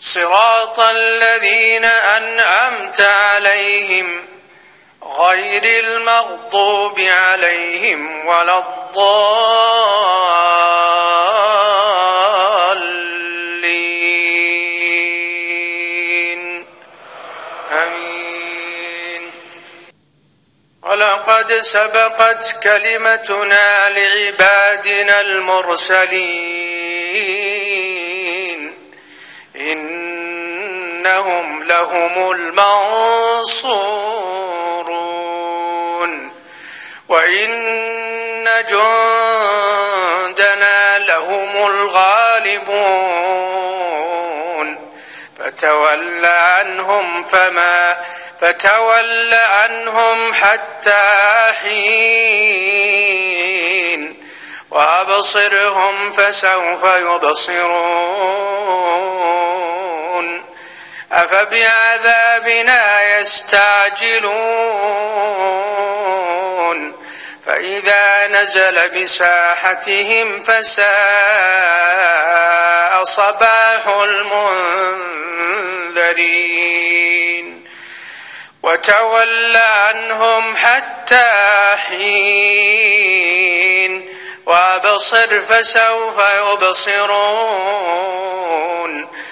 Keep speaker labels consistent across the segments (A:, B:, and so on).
A: صراط الذين أنأمت عليهم غير المغضوب عليهم ولا الضالين. أمين. ولقد سبقت كلمتنا لعبادنا المرسلين. إنهم لهم المنصورون. وإن جندنا لهم الغالبون. فتول عنهم فما فتول عنهم حتى حين. وأبصرهم فسوف يبصرون. أفبعذابنا يستعجلون؟ فإذا نزل بساحتهم فساء صباح المنذرين. وتولى عنهم حتى حين. وأبصر فسوف يبصرون.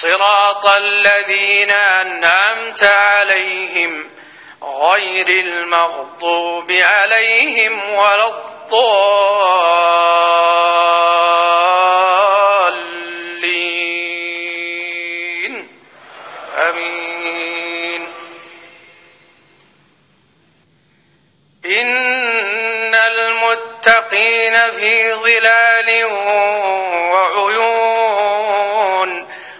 A: صراط الذين أنعمت عليهم غير المغضوب عليهم ولا الضالين. أمين. إن المتقين في ظلال وعيون